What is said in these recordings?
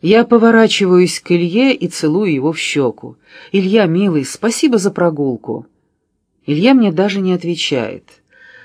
Я поворачиваюсь к Илье и целую его в щеку. «Илья, милый, спасибо за прогулку». Илья мне даже не отвечает.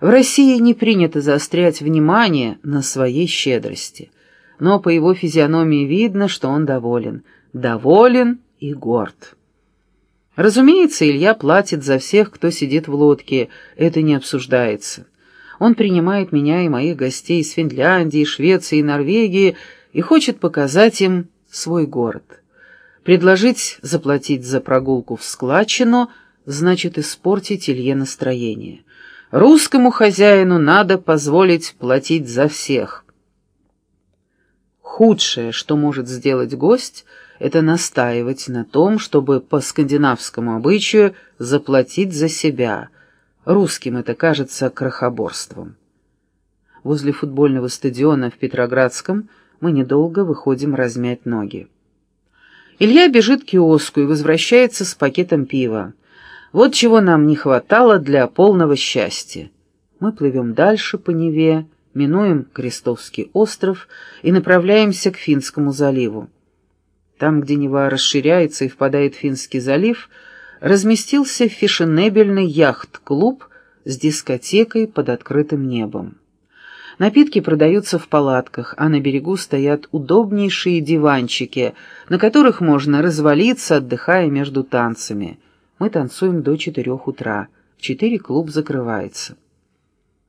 В России не принято заострять внимание на своей щедрости. Но по его физиономии видно, что он доволен. Доволен и горд. Разумеется, Илья платит за всех, кто сидит в лодке. Это не обсуждается. Он принимает меня и моих гостей из Финляндии, Швеции и Норвегии и хочет показать им свой город. Предложить заплатить за прогулку в складчину значит испортить Илье настроение. Русскому хозяину надо позволить платить за всех. Худшее, что может сделать гость, это настаивать на том, чтобы по скандинавскому обычаю заплатить за себя. Русским это кажется крохоборством. Возле футбольного стадиона в Петроградском мы недолго выходим размять ноги. Илья бежит к киоску и возвращается с пакетом пива. Вот чего нам не хватало для полного счастья. Мы плывем дальше по Неве, минуем Крестовский остров и направляемся к Финскому заливу. Там, где Нева расширяется и впадает в Финский залив, разместился фешенебельный яхт-клуб с дискотекой под открытым небом. Напитки продаются в палатках, а на берегу стоят удобнейшие диванчики, на которых можно развалиться, отдыхая между танцами. Мы танцуем до четырех утра. В четыре клуб закрывается.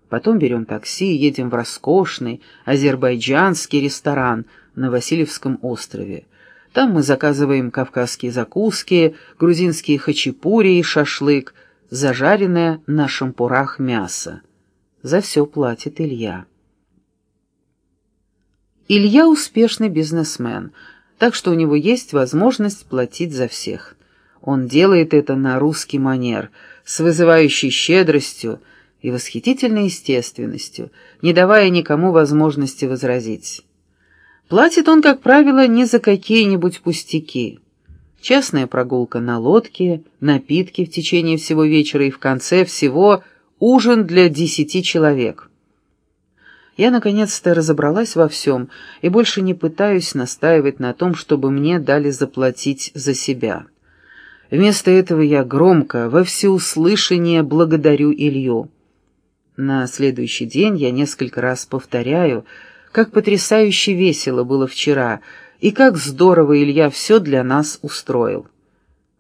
Потом берем такси и едем в роскошный азербайджанский ресторан на Васильевском острове. Там мы заказываем кавказские закуски, грузинские хачапури и шашлык, зажаренное на шампурах мясо. За все платит Илья. Илья успешный бизнесмен, так что у него есть возможность платить за всех. Он делает это на русский манер, с вызывающей щедростью и восхитительной естественностью, не давая никому возможности возразить. Платит он, как правило, не за какие-нибудь пустяки. Частная прогулка на лодке, напитки в течение всего вечера и в конце всего ужин для десяти человек. Я наконец-то разобралась во всем и больше не пытаюсь настаивать на том, чтобы мне дали заплатить за себя. Вместо этого я громко, во всеуслышание благодарю Илью. На следующий день я несколько раз повторяю, как потрясающе весело было вчера и как здорово Илья все для нас устроил.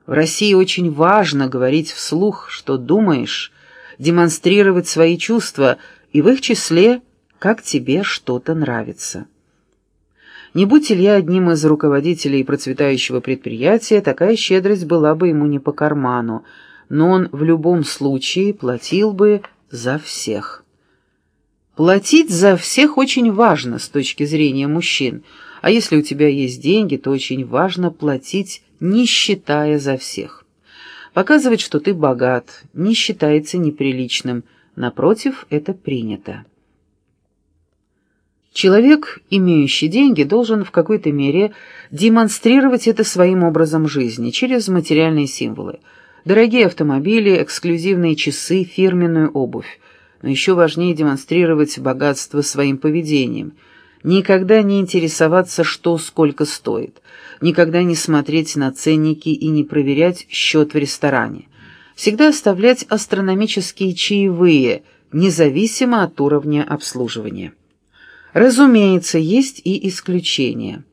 В России очень важно говорить вслух, что думаешь, демонстрировать свои чувства, и в их числе, как тебе что-то нравится. Не будь Илья одним из руководителей процветающего предприятия, такая щедрость была бы ему не по карману, но он в любом случае платил бы за всех. Платить за всех очень важно с точки зрения мужчин, а если у тебя есть деньги, то очень важно платить, не считая за всех. Показывать, что ты богат, не считается неприличным, напротив, это принято. Человек, имеющий деньги, должен в какой-то мере демонстрировать это своим образом жизни, через материальные символы. Дорогие автомобили, эксклюзивные часы, фирменную обувь. Но еще важнее демонстрировать богатство своим поведением. Никогда не интересоваться, что сколько стоит. Никогда не смотреть на ценники и не проверять счет в ресторане. Всегда оставлять астрономические чаевые, независимо от уровня обслуживания. Разумеется, есть и исключения.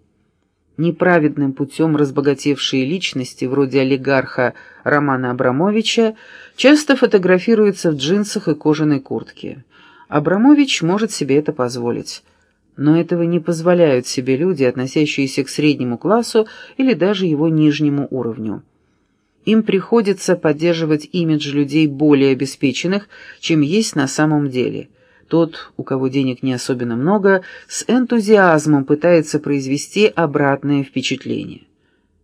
Неправедным путем разбогатевшие личности, вроде олигарха Романа Абрамовича, часто фотографируются в джинсах и кожаной куртке. Абрамович может себе это позволить. Но этого не позволяют себе люди, относящиеся к среднему классу или даже его нижнему уровню. Им приходится поддерживать имидж людей более обеспеченных, чем есть на самом деле – тот, у кого денег не особенно много, с энтузиазмом пытается произвести обратное впечатление.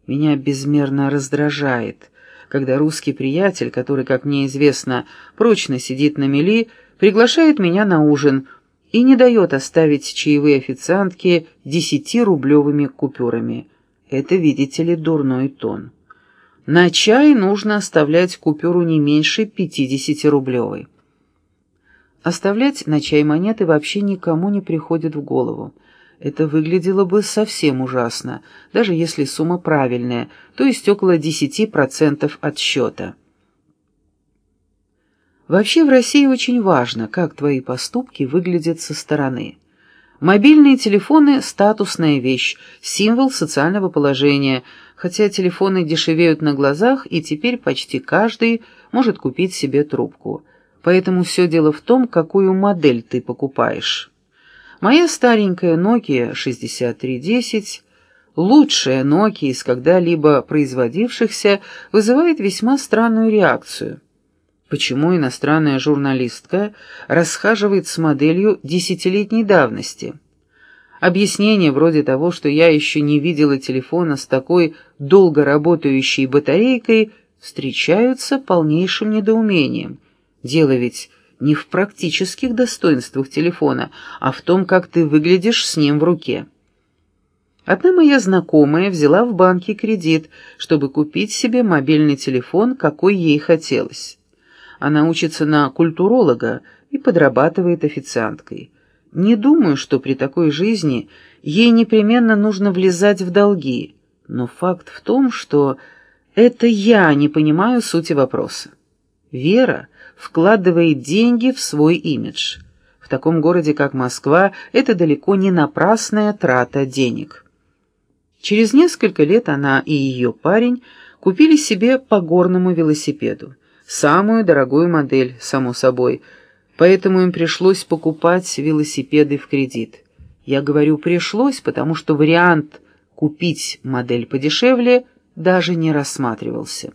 Меня безмерно раздражает, когда русский приятель, который, как мне известно, прочно сидит на мели, приглашает меня на ужин и не дает оставить чаевые официантки десятирублевыми купюрами. Это, видите ли, дурной тон. На чай нужно оставлять купюру не меньше пятидесятирублевой. Оставлять на чай монеты вообще никому не приходит в голову. это выглядело бы совсем ужасно, даже если сумма правильная, то есть около 10% от счета. Вообще в России очень важно, как твои поступки выглядят со стороны. Мобильные телефоны – статусная вещь, символ социального положения, хотя телефоны дешевеют на глазах, и теперь почти каждый может купить себе трубку. Поэтому все дело в том, какую модель ты покупаешь. Моя старенькая Nokia 6310, лучшая Nokia из когда-либо производившихся, вызывает весьма странную реакцию. Почему иностранная журналистка расхаживает с моделью десятилетней давности? Объяснение вроде того, что я еще не видела телефона с такой долго работающей батарейкой, встречаются полнейшим недоумением. Дело ведь не в практических достоинствах телефона, а в том, как ты выглядишь с ним в руке. Одна моя знакомая взяла в банке кредит, чтобы купить себе мобильный телефон, какой ей хотелось. Она учится на культуролога и подрабатывает официанткой. Не думаю, что при такой жизни ей непременно нужно влезать в долги, но факт в том, что это я не понимаю сути вопроса. Вера вкладывает деньги в свой имидж. В таком городе, как Москва, это далеко не напрасная трата денег. Через несколько лет она и ее парень купили себе по горному велосипеду. Самую дорогую модель, само собой, поэтому им пришлось покупать велосипеды в кредит. Я говорю «пришлось», потому что вариант купить модель подешевле даже не рассматривался.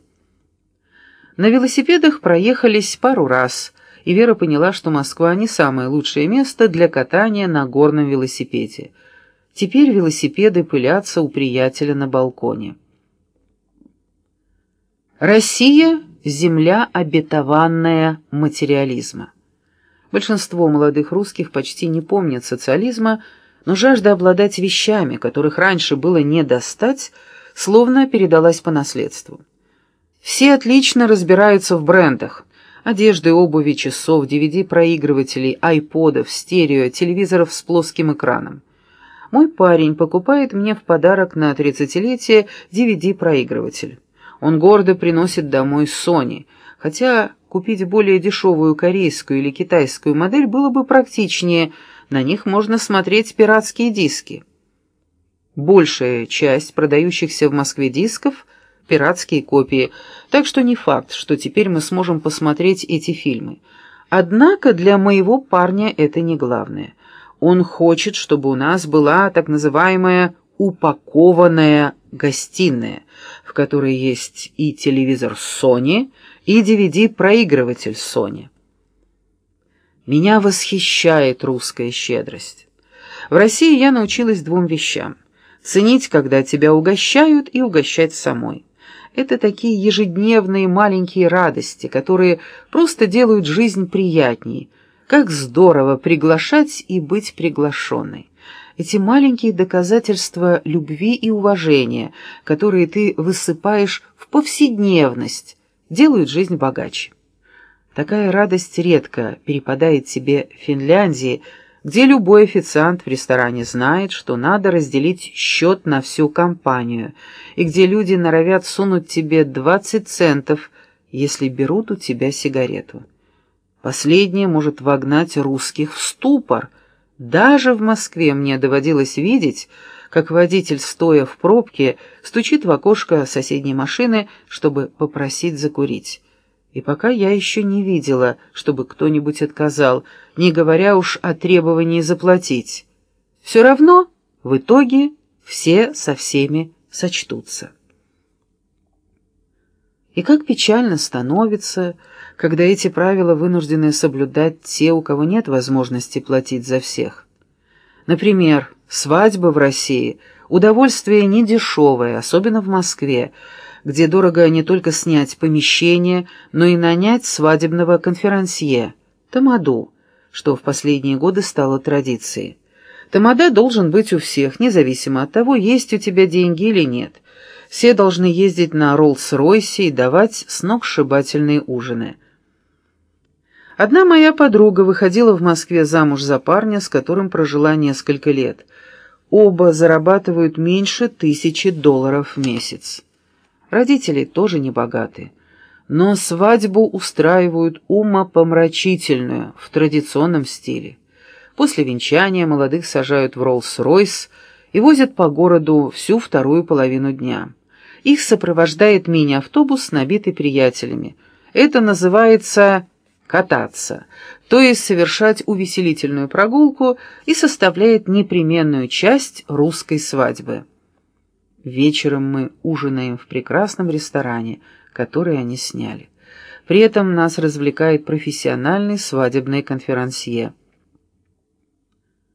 На велосипедах проехались пару раз, и Вера поняла, что Москва не самое лучшее место для катания на горном велосипеде. Теперь велосипеды пылятся у приятеля на балконе. Россия – земля обетованная материализма. Большинство молодых русских почти не помнят социализма, но жажда обладать вещами, которых раньше было не достать, словно передалась по наследству. Все отлично разбираются в брендах. Одежды, обуви, часов, DVD-проигрывателей, айподов, стерео, телевизоров с плоским экраном. Мой парень покупает мне в подарок на 30-летие DVD-проигрыватель. Он гордо приносит домой Sony, хотя купить более дешевую корейскую или китайскую модель было бы практичнее, на них можно смотреть пиратские диски. Большая часть продающихся в Москве дисков – пиратские копии, так что не факт, что теперь мы сможем посмотреть эти фильмы. Однако для моего парня это не главное. Он хочет, чтобы у нас была так называемая упакованная гостиная, в которой есть и телевизор Sony, и DVD-проигрыватель Sony. Меня восхищает русская щедрость. В России я научилась двум вещам. Ценить, когда тебя угощают, и угощать самой. Это такие ежедневные маленькие радости, которые просто делают жизнь приятнее. Как здорово приглашать и быть приглашенной. Эти маленькие доказательства любви и уважения, которые ты высыпаешь в повседневность, делают жизнь богаче. Такая радость редко перепадает тебе в Финляндии, где любой официант в ресторане знает, что надо разделить счет на всю компанию, и где люди норовят сунуть тебе 20 центов, если берут у тебя сигарету. Последнее может вогнать русских в ступор. Даже в Москве мне доводилось видеть, как водитель, стоя в пробке, стучит в окошко соседней машины, чтобы попросить закурить. И пока я еще не видела, чтобы кто-нибудь отказал, не говоря уж о требовании заплатить. Все равно, в итоге, все со всеми сочтутся. И как печально становится, когда эти правила вынуждены соблюдать те, у кого нет возможности платить за всех. Например, свадьба в России – удовольствие недешевое, особенно в Москве, где дорого не только снять помещение, но и нанять свадебного конферансье, тамаду, что в последние годы стало традицией. Тамада должен быть у всех, независимо от того, есть у тебя деньги или нет. Все должны ездить на Роллс-Ройсе и давать сногсшибательные ужины. Одна моя подруга выходила в Москве замуж за парня, с которым прожила несколько лет. Оба зарабатывают меньше тысячи долларов в месяц. Родители тоже не богаты, но свадьбу устраивают умопомрачительную в традиционном стиле. После венчания молодых сажают в Роллс-Ройс и возят по городу всю вторую половину дня. Их сопровождает мини-автобус, набитый приятелями. Это называется «кататься», то есть совершать увеселительную прогулку и составляет непременную часть русской свадьбы. Вечером мы ужинаем в прекрасном ресторане, который они сняли. При этом нас развлекает профессиональный свадебный конферансье.